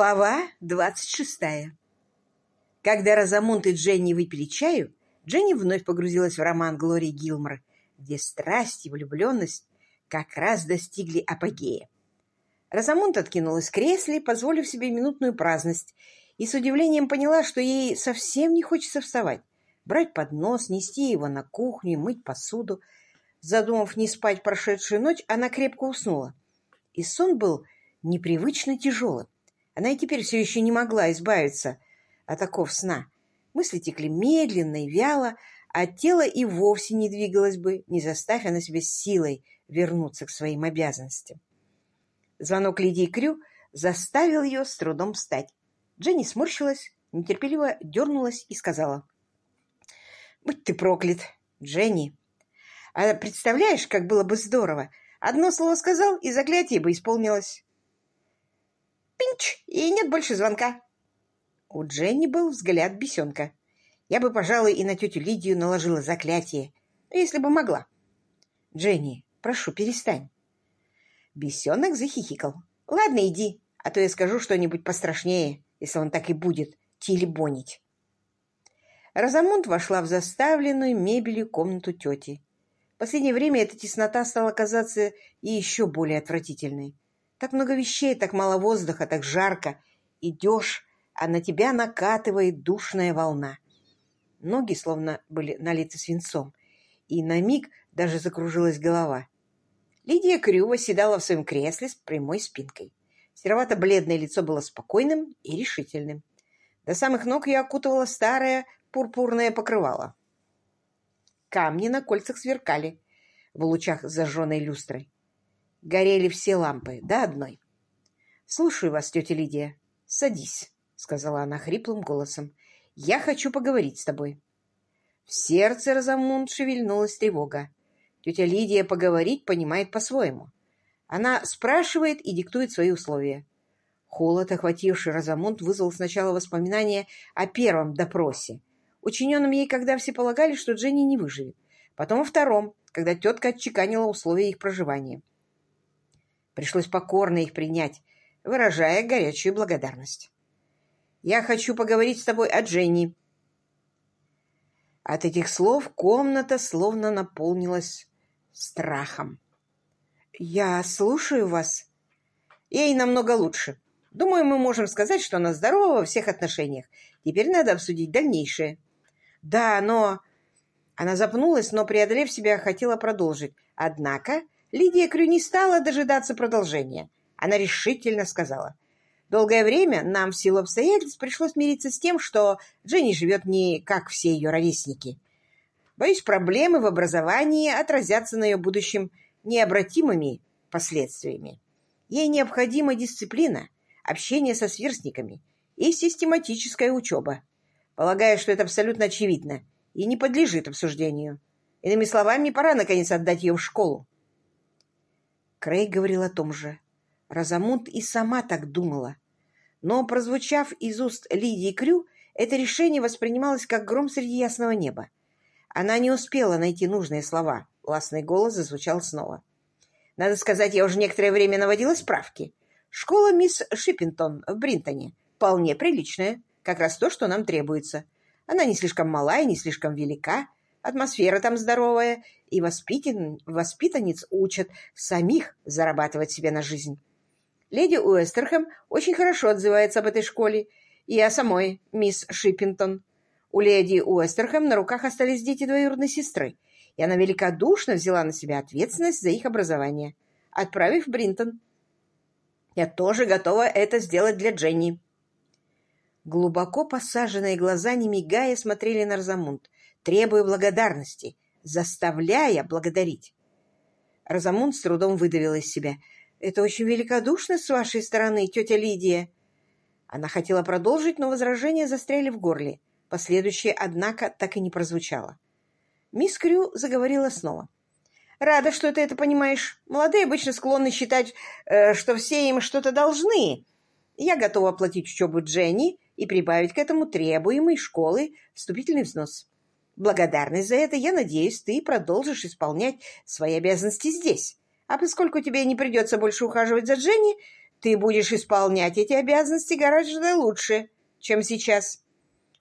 Глава двадцать шестая. Когда Розамунд и Дженни выпили чаю, Дженни вновь погрузилась в роман Глории Гилмор, где страсть и влюбленность как раз достигли апогея. Розамунд откинулась в кресле, позволив себе минутную праздность, и с удивлением поняла, что ей совсем не хочется вставать, брать поднос, нести его на кухню, мыть посуду. Задумав не спать прошедшую ночь, она крепко уснула. И сон был непривычно тяжелым. Она и теперь все еще не могла избавиться от такого сна. Мысли текли медленно и вяло, а тело и вовсе не двигалось бы, не заставив она себе силой вернуться к своим обязанностям. Звонок Лидии Крю заставил ее с трудом встать. Дженни сморщилась, нетерпеливо дернулась и сказала. «Будь ты проклят, Дженни! А представляешь, как было бы здорово! Одно слово сказал, и заклятие бы исполнилось!» Пинч! И нет больше звонка. У Дженни был взгляд бесенка. Я бы, пожалуй, и на тетю Лидию наложила заклятие, если бы могла. Дженни, прошу, перестань. Бесенок захихикал. Ладно, иди, а то я скажу что-нибудь пострашнее, если он так и будет телебонить. Розамунд вошла в заставленную мебелью комнату тети. В последнее время эта теснота стала казаться и еще более отвратительной. Так много вещей, так мало воздуха, так жарко. Идешь, а на тебя накатывает душная волна. Ноги словно были налиты свинцом, и на миг даже закружилась голова. Лидия Крюва седала в своем кресле с прямой спинкой. Серовато-бледное лицо было спокойным и решительным. До самых ног ее окутывало старое пурпурное покрывало. Камни на кольцах сверкали в лучах зажженной люстрой. Горели все лампы, до одной. «Слушаю вас, тетя Лидия. Садись», — сказала она хриплым голосом. «Я хочу поговорить с тобой». В сердце Розамунд шевельнулась тревога. Тетя Лидия поговорить понимает по-своему. Она спрашивает и диктует свои условия. Холод, охвативший Розамунд, вызвал сначала воспоминания о первом допросе, учиненном ей, когда все полагали, что Дженни не выживет. Потом о втором, когда тетка отчеканила условия их проживания. Пришлось покорно их принять, выражая горячую благодарность. «Я хочу поговорить с тобой о Дженни». От этих слов комната словно наполнилась страхом. «Я слушаю вас. Ей намного лучше. Думаю, мы можем сказать, что она здорова во всех отношениях. Теперь надо обсудить дальнейшее». «Да, но...» Она запнулась, но, преодолев себя, хотела продолжить. Однако Лидия Крю не стала дожидаться продолжения. Она решительно сказала. «Долгое время нам в силу обстоятельств пришлось мириться с тем, что Дженни живет не как все ее ровесники. Боюсь, проблемы в образовании отразятся на ее будущем необратимыми последствиями. Ей необходима дисциплина, общение со сверстниками и систематическая учеба. Полагаю, что это абсолютно очевидно и не подлежит обсуждению. Иными словами, пора, наконец, отдать ее в школу. Крей говорил о том же. Розамунд и сама так думала. Но, прозвучав из уст Лидии Крю, это решение воспринималось как гром среди ясного неба. Она не успела найти нужные слова. Властный голос зазвучал снова. Надо сказать, я уже некоторое время наводила справки. Школа мисс Шиппинтон в Бринтоне вполне приличная. Как раз то, что нам требуется. Она не слишком мала и не слишком велика. Атмосфера там здоровая, и воспитан... воспитанниц учат самих зарабатывать себе на жизнь. Леди Уэстерхэм очень хорошо отзывается об этой школе и о самой мисс Шиппинтон. У леди Уэстерхэм на руках остались дети двоюродной сестры, и она великодушно взяла на себя ответственность за их образование, отправив в Бринтон. Я тоже готова это сделать для Дженни. Глубоко посаженные глаза, не мигая, смотрели на Розамунд требуя благодарности, заставляя благодарить. Розамунд с трудом выдавила из себя. «Это очень великодушно с вашей стороны, тетя Лидия». Она хотела продолжить, но возражения застряли в горле. Последующее, однако, так и не прозвучало. Мисс Крю заговорила снова. «Рада, что ты это понимаешь. Молодые обычно склонны считать, э, что все им что-то должны. Я готова оплатить учебу Дженни и прибавить к этому требуемый школы вступительный взнос. Благодарность за это, я надеюсь, ты продолжишь исполнять свои обязанности здесь. А поскольку тебе не придется больше ухаживать за Дженни, ты будешь исполнять эти обязанности гораздо лучше, чем сейчас.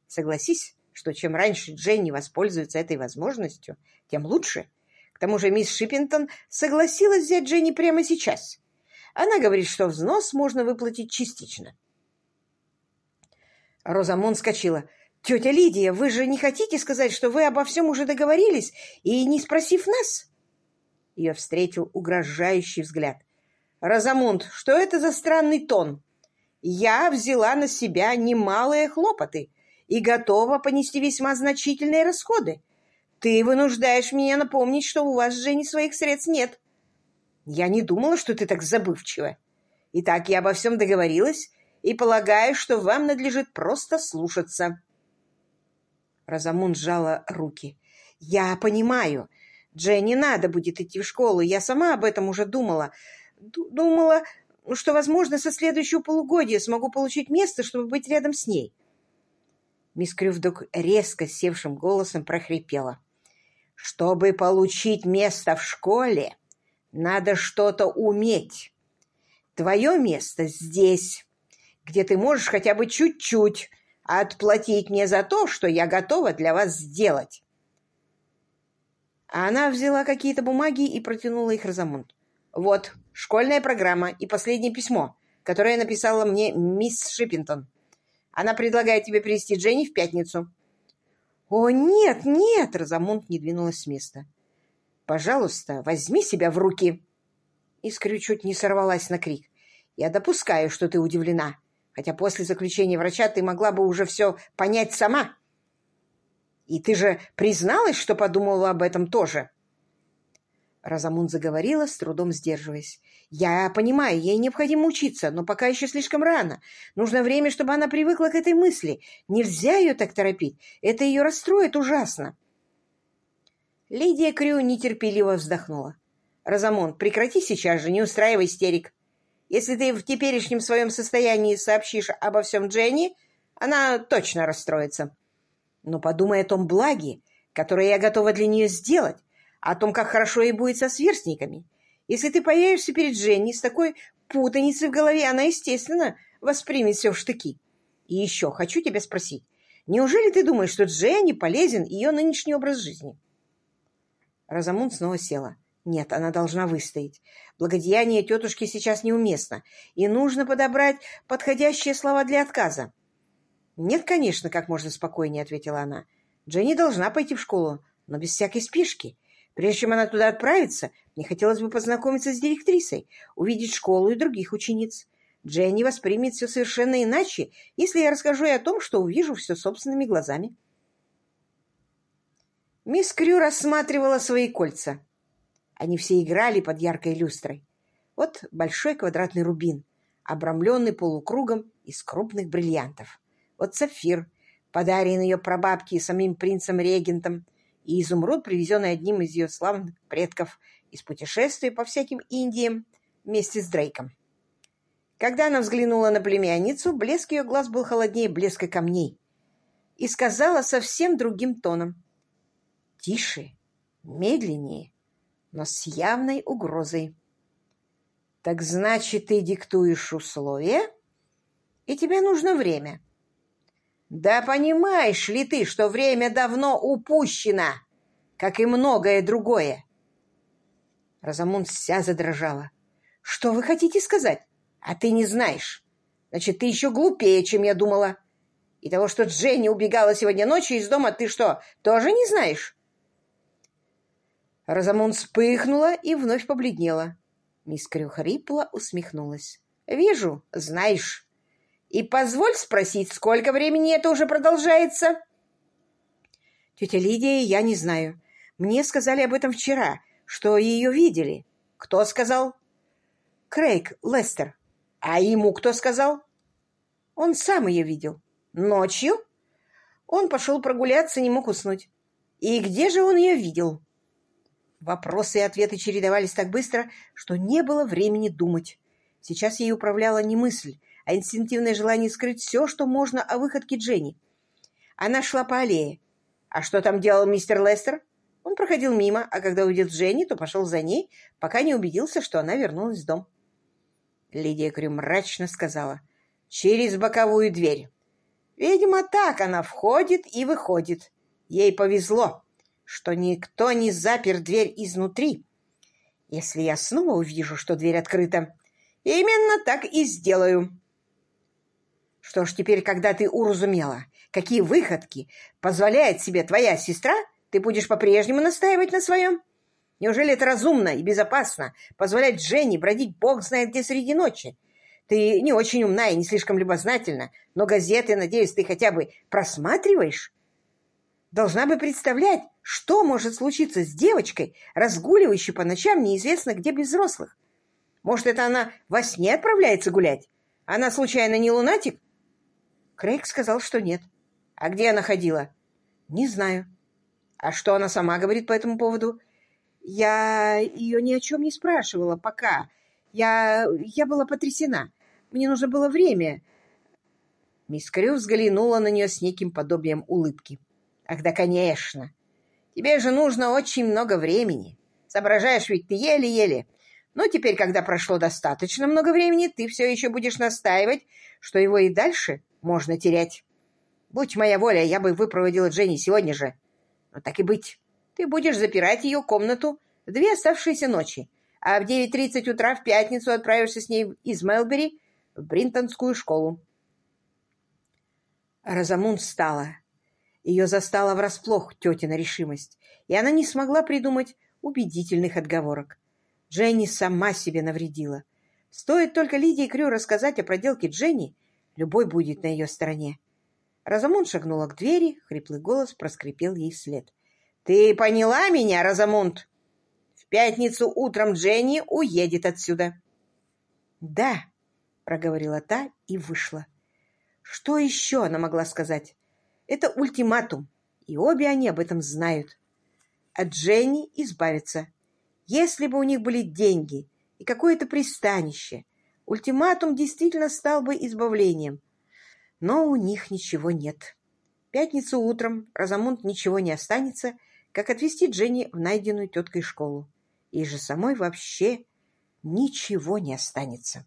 Согласись, что чем раньше Дженни воспользуется этой возможностью, тем лучше. К тому же мисс Шиппинтон согласилась взять Дженни прямо сейчас. Она говорит, что взнос можно выплатить частично. Розамон скачила. «Тетя Лидия, вы же не хотите сказать, что вы обо всем уже договорились и не спросив нас?» Ее встретил угрожающий взгляд. «Розамунд, что это за странный тон? Я взяла на себя немалые хлопоты и готова понести весьма значительные расходы. Ты вынуждаешь меня напомнить, что у вас, Жене, своих средств нет. Я не думала, что ты так забывчива. Итак, я обо всем договорилась и полагаю, что вам надлежит просто слушаться. Розамун сжала руки. «Я понимаю. Дженни надо будет идти в школу. Я сама об этом уже думала. Думала, что, возможно, со следующего полугодия смогу получить место, чтобы быть рядом с ней. Мисс Крю вдруг резко севшим голосом прохрипела. «Чтобы получить место в школе, надо что-то уметь. Твое место здесь, где ты можешь хотя бы чуть-чуть отплатить мне за то, что я готова для вас сделать». Она взяла какие-то бумаги и протянула их Розамунд. «Вот, школьная программа и последнее письмо, которое написала мне мисс Шиппинтон. Она предлагает тебе привезти Дженни в пятницу». «О, нет, нет!» — Розамунд не двинулась с места. «Пожалуйста, возьми себя в руки!» Искрю чуть не сорвалась на крик. «Я допускаю, что ты удивлена, хотя после заключения врача ты могла бы уже все понять сама. И ты же призналась, что подумала об этом тоже?» Розамунд заговорила, с трудом сдерживаясь. «Я понимаю, ей необходимо учиться, но пока еще слишком рано. Нужно время, чтобы она привыкла к этой мысли. Нельзя ее так торопить. Это ее расстроит ужасно». Лидия Крю нетерпеливо вздохнула. «Розамунд, прекрати сейчас же, не устраивай истерик. Если ты в теперешнем своем состоянии сообщишь обо всем Дженни, она точно расстроится. Но подумай о том благе, которое я готова для нее сделать, о том, как хорошо ей будет со сверстниками. Если ты появишься перед Женей с такой путаницей в голове, она, естественно, воспримет все в штыки. И еще хочу тебя спросить, неужели ты думаешь, что Дженни полезен ее нынешний образ жизни? Розамунд снова села. Нет, она должна выстоять. Благодеяние тетушки сейчас неуместно, и нужно подобрать подходящие слова для отказа. «Нет, конечно, как можно спокойнее», — ответила она. «Дженни должна пойти в школу, но без всякой спешки. Прежде чем она туда отправится, мне хотелось бы познакомиться с директрисой, увидеть школу и других учениц. Дженни воспримет все совершенно иначе, если я расскажу ей о том, что увижу все собственными глазами. Мисс Крю рассматривала свои кольца. Они все играли под яркой люстрой. Вот большой квадратный рубин, обрамленный полукругом из крупных бриллиантов. Вот сапфир, подаренный ее прабабке самим принцем-регентом, и изумруд, привезенный одним из ее славных предков из путешествия по всяким Индиям вместе с Дрейком. Когда она взглянула на племянницу, блеск ее глаз был холоднее блеска камней и сказала совсем другим тоном. Тише, медленнее, но с явной угрозой. «Так значит, ты диктуешь условия, и тебе нужно время. Да понимаешь ли ты, что время давно упущено, как и многое другое? Розамунд вся задрожала. Что вы хотите сказать? А ты не знаешь. Значит, ты еще глупее, чем я думала. И того, что Дженни убегала сегодня ночью из дома, ты что, тоже не знаешь? Розамунд вспыхнула и вновь побледнела. Мисс Крю хрипло усмехнулась. «Вижу, знаешь. И позволь спросить, сколько времени это уже продолжается? Тетя Лидия, я не знаю. Мне сказали об этом вчера, что ее видели. Кто сказал? Крейг Лестер. А ему кто сказал? Он сам ее видел. Ночью? Он пошел прогуляться, не мог уснуть. И где же он ее видел? Вопросы и ответы чередовались так быстро, что не было времени думать. Сейчас ей управляла не мысль, а инстинктивное желание скрыть все, что можно о выходке Дженни. Она шла по аллее. А что там делал мистер Лестер? Он проходил мимо, а когда увидел Дженни, то пошел за ней, пока не убедился, что она вернулась в дом. Лидия Крю мрачно сказала. «Через боковую дверь. Видимо, так она входит и выходит. Ей повезло, что никто не запер дверь изнутри. Если я снова увижу, что дверь открыта, именно так и сделаю». Что ж, теперь, когда ты уразумела, какие выходки позволяет себе твоя сестра, ты будешь по-прежнему настаивать на своем? Неужели это разумно и безопасно позволять Жене бродить бог знает где среди ночи? Ты не очень умна и не слишком любознательна, но газеты, надеюсь, ты хотя бы просматриваешь? Должна бы представлять, что может случиться с девочкой, разгуливающей по ночам неизвестно где без взрослых. Может, это она во сне отправляется гулять? Она, случайно, не лунатик? Крейг сказал, что нет. А где она ходила? Не знаю. А что она сама говорит по этому поводу? Я ее ни о чем не спрашивала пока. Я, я была потрясена. Мне нужно было время. Мисс Крю взглянула на нее с неким подобием улыбки. Ах да, конечно. Тебе же нужно очень много времени. Соображаешь ведь ты еле-еле. Но теперь, когда прошло достаточно много времени, ты все еще будешь настаивать, что его и дальше можно терять. Будь моя воля, я бы выпроводила Дженни сегодня же. Но так и быть. Ты будешь запирать ее комнату две оставшиеся ночи, а в 9.30 утра в пятницу отправишься с ней из Мелбери в Бринтонскую школу. Розамунд встала. Ее застала врасплох тетина решимость, и она не смогла придумать убедительных отговорок. Дженни сама себе навредила. Стоит только Лидии Крю рассказать о проделке Дженни, любой будет на ее стороне. Розамунд шагнула к двери, хриплый голос проскрипел ей вслед. «Ты поняла меня, Розамунд? В пятницу утром Дженни уедет отсюда». «Да», — проговорила та и вышла. Что еще она могла сказать? Это ультиматум, и обе они об этом знают. От Дженни избавиться. Если бы у них были деньги и какое-то пристанище, ультиматум действительно стал бы избавлением. Но у них ничего нет. В пятницу утром Розамунд ничего не останется, как отвезти Дженни в найденную теткой школу. И же самой вообще ничего не останется.